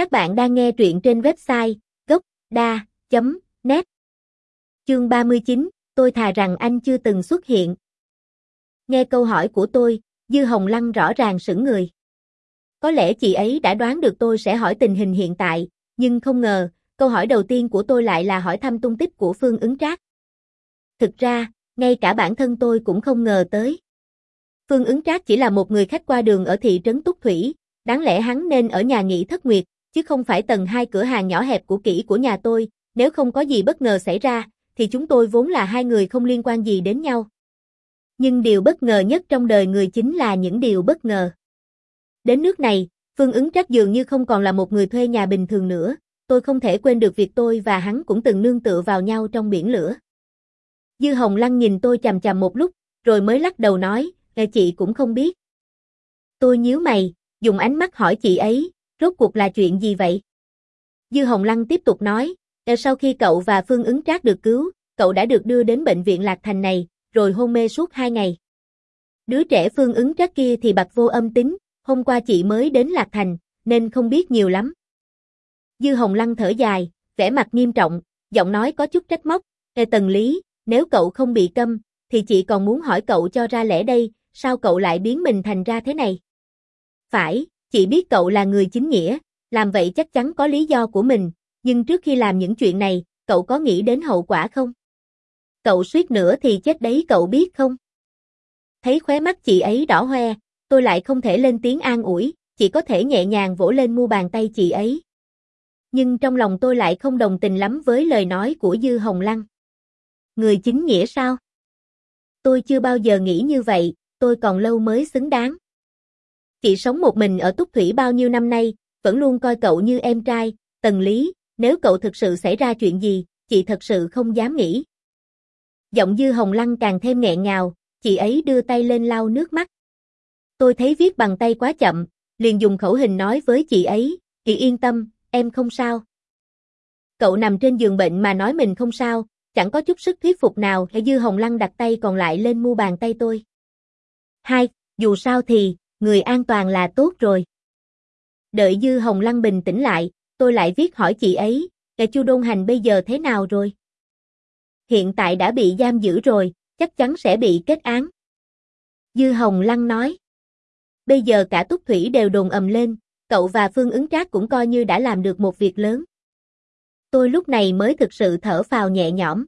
Các bạn đang nghe truyện trên website gốc.da.net Chương 39, tôi thà rằng anh chưa từng xuất hiện. Nghe câu hỏi của tôi, Dư Hồng Lăng rõ ràng sững người. Có lẽ chị ấy đã đoán được tôi sẽ hỏi tình hình hiện tại, nhưng không ngờ, câu hỏi đầu tiên của tôi lại là hỏi thăm tung tích của Phương ứng trác. Thực ra, ngay cả bản thân tôi cũng không ngờ tới. Phương ứng trác chỉ là một người khách qua đường ở thị trấn Túc Thủy, đáng lẽ hắn nên ở nhà nghỉ thất nguyệt, chứ không phải tầng hai cửa hàng nhỏ hẹp của kỹ của nhà tôi, nếu không có gì bất ngờ xảy ra, thì chúng tôi vốn là hai người không liên quan gì đến nhau. Nhưng điều bất ngờ nhất trong đời người chính là những điều bất ngờ. Đến nước này, Phương ứng trách dường như không còn là một người thuê nhà bình thường nữa, tôi không thể quên được việc tôi và hắn cũng từng nương tựa vào nhau trong biển lửa. Dư Hồng Lăng nhìn tôi chằm chằm một lúc, rồi mới lắc đầu nói, nghe chị cũng không biết. Tôi nhíu mày, dùng ánh mắt hỏi chị ấy, rốt cuộc là chuyện gì vậy? Dư Hồng Lăng tiếp tục nói, ờ, sau khi cậu và Phương ứng trác được cứu, cậu đã được đưa đến bệnh viện Lạc Thành này, rồi hôn mê suốt hai ngày. Đứa trẻ Phương ứng trác kia thì bạc vô âm tính, hôm qua chị mới đến Lạc Thành, nên không biết nhiều lắm. Dư Hồng Lăng thở dài, vẻ mặt nghiêm trọng, giọng nói có chút trách móc, Ê Tần Lý, nếu cậu không bị câm, thì chị còn muốn hỏi cậu cho ra lẽ đây, sao cậu lại biến mình thành ra thế này? Phải, chị biết cậu là người chính nghĩa, làm vậy chắc chắn có lý do của mình, nhưng trước khi làm những chuyện này, cậu có nghĩ đến hậu quả không? Cậu suýt nữa thì chết đấy cậu biết không? Thấy khóe mắt chị ấy đỏ hoe, tôi lại không thể lên tiếng an ủi, chỉ có thể nhẹ nhàng vỗ lên mu bàn tay chị ấy. Nhưng trong lòng tôi lại không đồng tình lắm với lời nói của Dư Hồng Lăng. Người chính nghĩa sao? Tôi chưa bao giờ nghĩ như vậy, tôi còn lâu mới xứng đáng. Chị sống một mình ở Túc Thủy bao nhiêu năm nay, vẫn luôn coi cậu như em trai, Tần Lý, nếu cậu thực sự xảy ra chuyện gì, chị thật sự không dám nghĩ. Giọng Dư Hồng Lăng càng thêm nghẹn ngào, chị ấy đưa tay lên lau nước mắt. Tôi thấy viết bằng tay quá chậm, liền dùng khẩu hình nói với chị ấy, chị yên tâm, em không sao. Cậu nằm trên giường bệnh mà nói mình không sao, chẳng có chút sức thuyết phục nào, hay Dư Hồng Lăng đặt tay còn lại lên mu bàn tay tôi. Hai, dù sao thì, người an toàn là tốt rồi. Đợi Dư Hồng Lăng bình tĩnh lại, tôi lại viết hỏi chị ấy, kẻ Chu Đôn Hành bây giờ thế nào rồi? Hiện tại đã bị giam giữ rồi, chắc chắn sẽ bị kết án. Dư Hồng Lăng nói. Bây giờ cả Túc Thủy đều đồn ầm lên, cậu và Phương ứng trác cũng coi như đã làm được một việc lớn. Tôi lúc này mới thực sự thở phào nhẹ nhõm.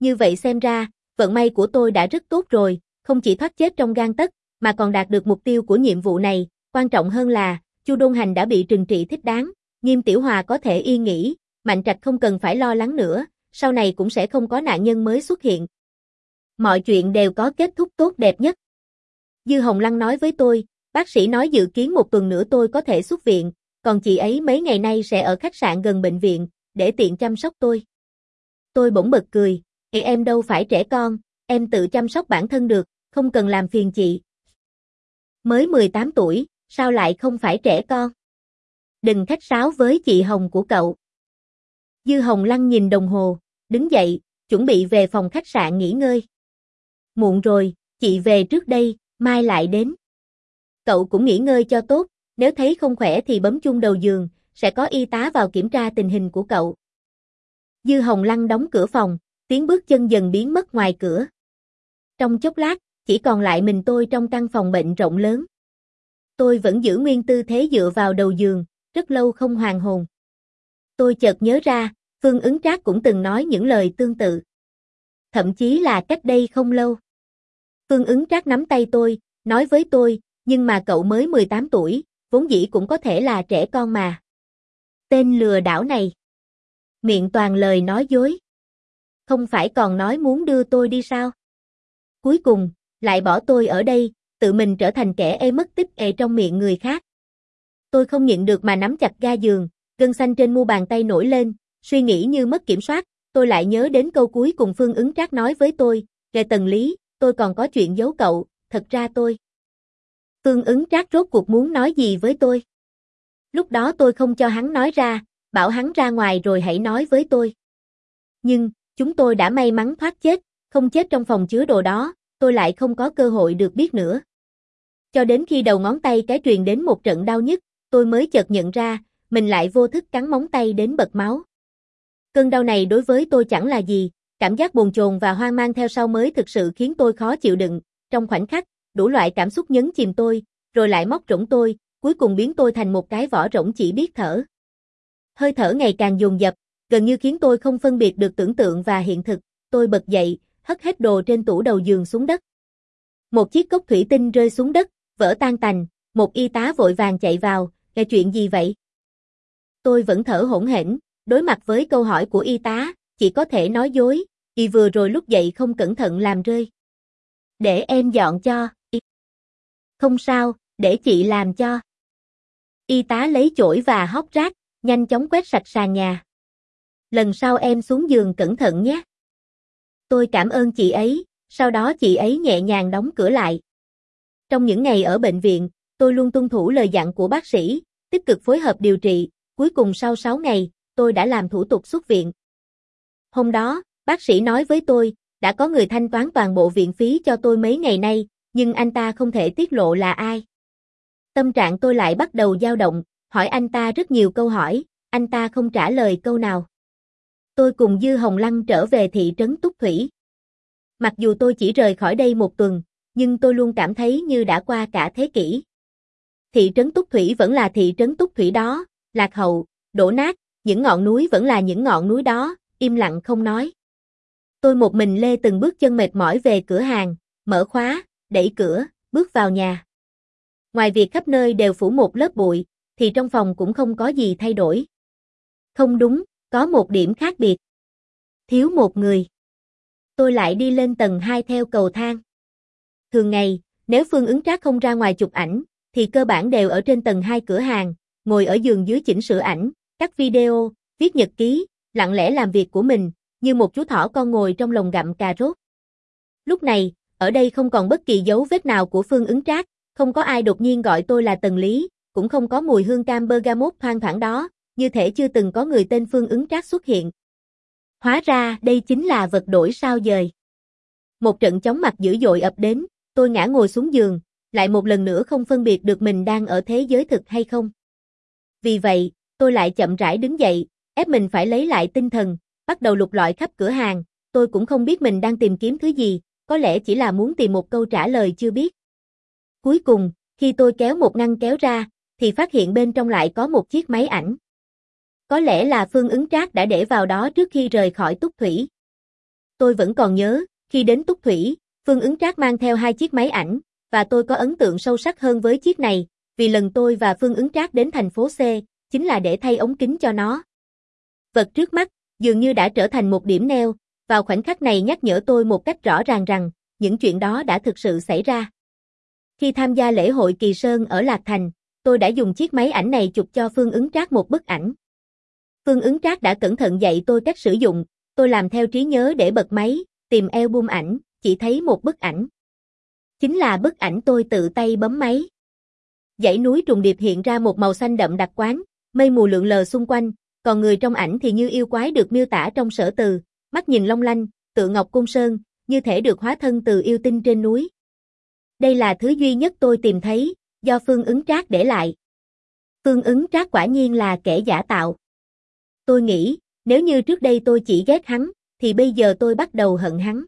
Như vậy xem ra, vận may của tôi đã rất tốt rồi, không chỉ thoát chết trong gan tất, mà còn đạt được mục tiêu của nhiệm vụ này, quan trọng hơn là, Chu Đôn Hành đã bị trừng trị thích đáng, Nghiêm Tiểu Hòa có thể yên nghỉ, Mạnh Trạch không cần phải lo lắng nữa, sau này cũng sẽ không có nạn nhân mới xuất hiện. Mọi chuyện đều có kết thúc tốt đẹp nhất. Dư Hồng Lăng nói với tôi, bác sĩ nói dự kiến một tuần nữa tôi có thể xuất viện, còn chị ấy mấy ngày nay sẽ ở khách sạn gần bệnh viện, để tiện chăm sóc tôi. Tôi bỗng bật cười, em đâu phải trẻ con, em tự chăm sóc bản thân được, không cần làm phiền chị. Mới 18 tuổi, sao lại không phải trẻ con? Đừng khách sáo với chị Hồng của cậu. Dư Hồng Lăng nhìn đồng hồ, đứng dậy, chuẩn bị về phòng khách sạn nghỉ ngơi. Muộn rồi, chị về trước đây, mai lại đến. Cậu cũng nghỉ ngơi cho tốt, nếu thấy không khỏe thì bấm chung đầu giường, sẽ có y tá vào kiểm tra tình hình của cậu. Dư Hồng Lăng đóng cửa phòng, tiếng bước chân dần biến mất ngoài cửa. Trong chốc lát, chỉ còn lại mình tôi trong căn phòng bệnh rộng lớn. Tôi vẫn giữ nguyên tư thế dựa vào đầu giường, rất lâu không hoàn hồn. Tôi chợt nhớ ra, Phương ứng trác cũng từng nói những lời tương tự. Thậm chí là cách đây không lâu. Phương ứng trác nắm tay tôi, nói với tôi, nhưng mà cậu mới 18 tuổi, vốn dĩ cũng có thể là trẻ con mà. Tên lừa đảo này. Miệng toàn lời nói dối. Không phải còn nói muốn đưa tôi đi sao? Cuối cùng, lại bỏ tôi ở đây, tự mình trở thành kẻ ê mất tích ê trong miệng người khác. Tôi không nhịn được mà nắm chặt ga giường, gân xanh trên mu bàn tay nổi lên, suy nghĩ như mất kiểm soát, tôi lại nhớ đến câu cuối cùng Phương ứng trác nói với tôi, về tần lý, tôi còn có chuyện giấu cậu, thật ra tôi. Phương ứng trác rốt cuộc muốn nói gì với tôi? Lúc đó tôi không cho hắn nói ra, bảo hắn ra ngoài rồi hãy nói với tôi. Nhưng, chúng tôi đã may mắn thoát chết, không chết trong phòng chứa đồ đó, tôi lại không có cơ hội được biết nữa. Cho đến khi đầu ngón tay cái truyền đến một trận đau nhức, tôi mới chợt nhận ra, mình lại vô thức cắn móng tay đến bật máu. Cơn đau này đối với tôi chẳng là gì, cảm giác bồn chồn và hoang mang theo sau mới thực sự khiến tôi khó chịu đựng, trong khoảnh khắc, đủ loại cảm xúc nhấn chìm tôi, rồi lại móc rỗng tôi, cuối cùng biến tôi thành một cái vỏ rỗng chỉ biết thở. Hơi thở ngày càng dồn dập, gần như khiến tôi không phân biệt được tưởng tượng và hiện thực, tôi bật dậy, hất hết đồ trên tủ đầu giường xuống đất. Một chiếc cốc thủy tinh rơi xuống đất, vỡ tan tành, một y tá vội vàng chạy vào, nghe chuyện gì vậy? Tôi vẫn thở hỗn hển, đối mặt với câu hỏi của y tá, chỉ có thể nói dối, y vừa rồi lúc dậy không cẩn thận làm rơi. Để em dọn cho. Không sao, để chị làm cho. Y tá lấy chổi và hóc rác, nhanh chóng quét sạch sàn nhà. Lần sau em xuống giường cẩn thận nhé. Tôi cảm ơn chị ấy, sau đó chị ấy nhẹ nhàng đóng cửa lại. Trong những ngày ở bệnh viện, tôi luôn tuân thủ lời dặn của bác sĩ, tích cực phối hợp điều trị, cuối cùng sau 6 ngày, tôi đã làm thủ tục xuất viện. Hôm đó, bác sĩ nói với tôi, đã có người thanh toán toàn bộ viện phí cho tôi mấy ngày nay, nhưng anh ta không thể tiết lộ là ai. Tâm trạng tôi lại bắt đầu dao động, hỏi anh ta rất nhiều câu hỏi, anh ta không trả lời câu nào. Tôi cùng Dư Hồng Lăng trở về thị trấn Túc Thủy. Mặc dù tôi chỉ rời khỏi đây một tuần, nhưng tôi luôn cảm thấy như đã qua cả thế kỷ. Thị trấn Túc Thủy vẫn là thị trấn Túc Thủy đó, lạc hậu, đổ nát, những ngọn núi vẫn là những ngọn núi đó, im lặng không nói. Tôi một mình lê từng bước chân mệt mỏi về cửa hàng, mở khóa, đẩy cửa, bước vào nhà. Ngoài việc khắp nơi đều phủ một lớp bụi, thì trong phòng cũng không có gì thay đổi. Không đúng, có một điểm khác biệt. Thiếu một người. Tôi lại đi lên tầng 2 theo cầu thang. Thường ngày, nếu Phương ứng trác không ra ngoài chụp ảnh, thì cơ bản đều ở trên tầng 2 cửa hàng, ngồi ở giường dưới chỉnh sửa ảnh, cắt video, viết nhật ký, lặng lẽ làm việc của mình, như một chú thỏ con ngồi trong lồng gặm cà rốt. Lúc này, ở đây không còn bất kỳ dấu vết nào của Phương ứng trác, không có ai đột nhiên gọi tôi là Tần Lý, cũng không có mùi hương cam bergamot thoang thoảng đó, như thể chưa từng có người tên Phương ứng trác xuất hiện. Hóa ra đây chính là vật đổi sao dời. Một trận chóng mặt dữ dội ập đến, tôi ngã ngồi xuống giường, lại một lần nữa không phân biệt được mình đang ở thế giới thực hay không. Vì vậy, tôi lại chậm rãi đứng dậy, ép mình phải lấy lại tinh thần, bắt đầu lục lọi khắp cửa hàng, tôi cũng không biết mình đang tìm kiếm thứ gì, có lẽ chỉ là muốn tìm một câu trả lời chưa biết. Cuối cùng, khi tôi kéo một ngăn kéo ra, thì phát hiện bên trong lại có một chiếc máy ảnh. Có lẽ là Phương ứng trác đã để vào đó trước khi rời khỏi Túc Thủy. Tôi vẫn còn nhớ, khi đến Túc Thủy, Phương ứng trác mang theo hai chiếc máy ảnh, và tôi có ấn tượng sâu sắc hơn với chiếc này, vì lần tôi và Phương ứng trác đến thành phố C, chính là để thay ống kính cho nó. Vật trước mắt, dường như đã trở thành một điểm neo, vào khoảnh khắc này nhắc nhở tôi một cách rõ ràng rằng, những chuyện đó đã thực sự xảy ra. Khi tham gia lễ hội Kỳ Sơn ở Lạc Thành, tôi đã dùng chiếc máy ảnh này chụp cho Phương ứng trác một bức ảnh. Phương ứng trác đã cẩn thận dạy tôi cách sử dụng, tôi làm theo trí nhớ để bật máy, tìm album ảnh, chỉ thấy một bức ảnh. Chính là bức ảnh tôi tự tay bấm máy. Dãy núi trùng điệp hiện ra một màu xanh đậm đặc quán, mây mù lượn lờ xung quanh, còn người trong ảnh thì như yêu quái được miêu tả trong sở từ, mắt nhìn long lanh, tự ngọc cung sơn, như thể được hóa thân từ yêu tinh trên núi. Đây là thứ duy nhất tôi tìm thấy, do Phương ứng trác để lại. Phương ứng trác quả nhiên là kẻ giả tạo. Tôi nghĩ, nếu như trước đây tôi chỉ ghét hắn, thì bây giờ tôi bắt đầu hận hắn.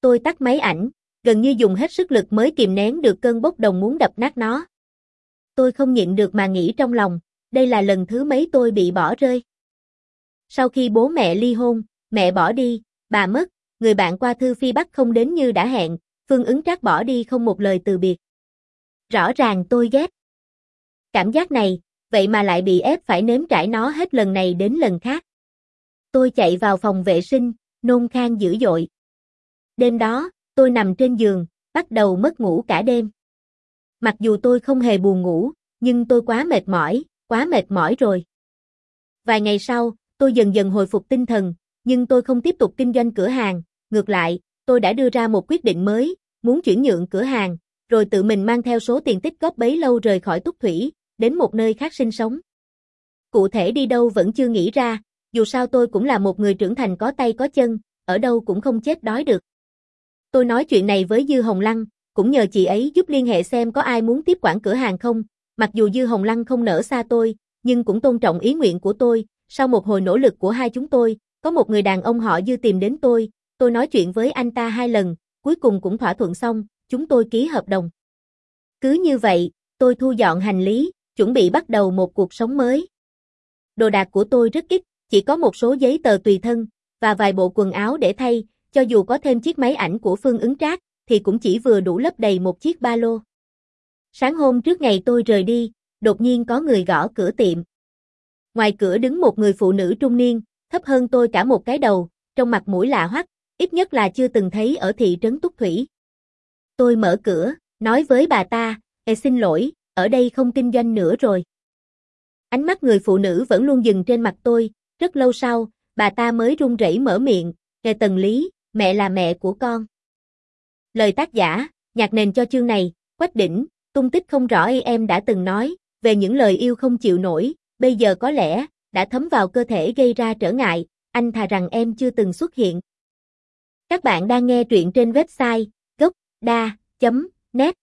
Tôi tắt máy ảnh, gần như dùng hết sức lực mới kìm nén được cơn bốc đồng muốn đập nát nó. Tôi không nhịn được mà nghĩ trong lòng, đây là lần thứ mấy tôi bị bỏ rơi. Sau khi bố mẹ ly hôn, mẹ bỏ đi, bà mất, người bạn qua thư phi Bắc không đến như đã hẹn, Phương ứng trác bỏ đi không một lời từ biệt. Rõ ràng tôi ghét. Cảm giác này, vậy mà lại bị ép phải nếm trải nó hết lần này đến lần khác. Tôi chạy vào phòng vệ sinh, nôn khan dữ dội. Đêm đó, tôi nằm trên giường, bắt đầu mất ngủ cả đêm. Mặc dù tôi không hề buồn ngủ, nhưng tôi quá mệt mỏi, quá mệt mỏi rồi. Vài ngày sau, tôi dần dần hồi phục tinh thần, nhưng tôi không tiếp tục kinh doanh cửa hàng, ngược lại, tôi đã đưa ra một quyết định mới, muốn chuyển nhượng cửa hàng, rồi tự mình mang theo số tiền tích góp bấy lâu rời khỏi Túc Thủy, đến một nơi khác sinh sống. Cụ thể đi đâu vẫn chưa nghĩ ra, dù sao tôi cũng là một người trưởng thành có tay có chân, ở đâu cũng không chết đói được. Tôi nói chuyện này với Dư Hồng Lăng, cũng nhờ chị ấy giúp liên hệ xem có ai muốn tiếp quản cửa hàng không, mặc dù Dư Hồng Lăng không nỡ xa tôi, nhưng cũng tôn trọng ý nguyện của tôi, sau một hồi nỗ lực của hai chúng tôi, có một người đàn ông họ Dư tìm đến tôi, tôi nói chuyện với anh ta hai lần, cuối cùng cũng thỏa thuận xong, chúng tôi ký hợp đồng. Cứ như vậy, tôi thu dọn hành lý, chuẩn bị bắt đầu một cuộc sống mới. Đồ đạc của tôi rất ít, chỉ có một số giấy tờ tùy thân, và vài bộ quần áo để thay, cho dù có thêm chiếc máy ảnh của Phương ứng trác, thì cũng chỉ vừa đủ lấp đầy một chiếc ba lô. Sáng hôm trước ngày tôi rời đi, đột nhiên có người gõ cửa tiệm. Ngoài cửa đứng một người phụ nữ trung niên, thấp hơn tôi cả một cái đầu, trong mặt mũi lạ hoắc, ít nhất là chưa từng thấy ở thị trấn Túc Thủy. Tôi mở cửa, nói với bà ta, Ê xin lỗi, ở đây không kinh doanh nữa rồi. Ánh mắt người phụ nữ vẫn luôn dừng trên mặt tôi, rất lâu sau, bà ta mới run rẩy mở miệng, Nghe tần lý, mẹ là mẹ của con. Lời tác giả, nhạc nền cho chương này, Quách Đỉnh, tung tích không rõ em đã từng nói, về những lời yêu không chịu nổi, bây giờ có lẽ, đã thấm vào cơ thể gây ra trở ngại, anh thà rằng em chưa từng xuất hiện. Các bạn đang nghe truyện trên website gocda.net